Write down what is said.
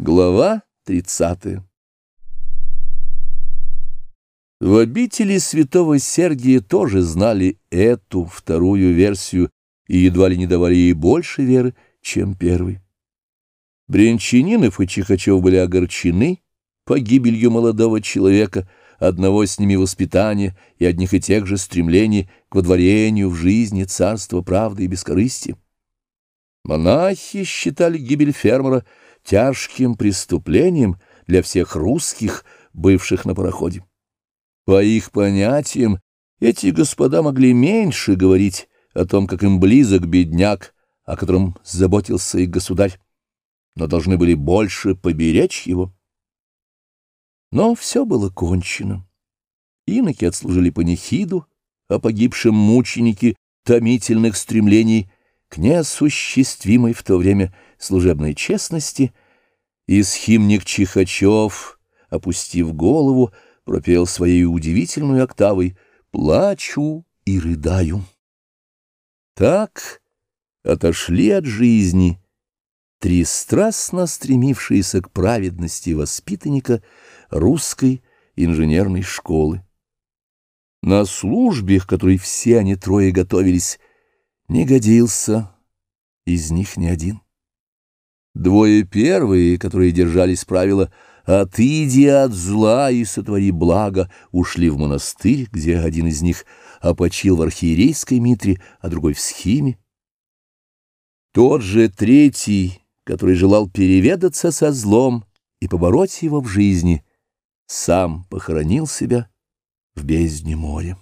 Глава 30 В обители святого Сергия тоже знали эту вторую версию и едва ли не давали ей больше веры, чем первой. Брянчанинов и Чихачев были огорчены погибелью молодого человека, одного с ними воспитания и одних и тех же стремлений к водворению в жизни царства правды и бескорыстия. Монахи считали гибель фермера тяжким преступлением для всех русских, бывших на пароходе. По их понятиям, эти господа могли меньше говорить о том, как им близок бедняк, о котором заботился их государь, но должны были больше поберечь его. Но все было кончено. Иноки отслужили панихиду о погибшем мученике томительных стремлений к неосуществимой в то время служебной честности, и схимник Чихачев, опустив голову, пропел своей удивительной октавой «Плачу и рыдаю». Так отошли от жизни три страстно стремившиеся к праведности воспитанника русской инженерной школы. На службе, к которой все они трое готовились, не годился из них ни один. Двое первые, которые держались правила «отыди от зла и сотвори благо», ушли в монастырь, где один из них опочил в архиерейской митре, а другой в схиме. Тот же третий, который желал переведаться со злом и побороть его в жизни, сам похоронил себя в бездне моря.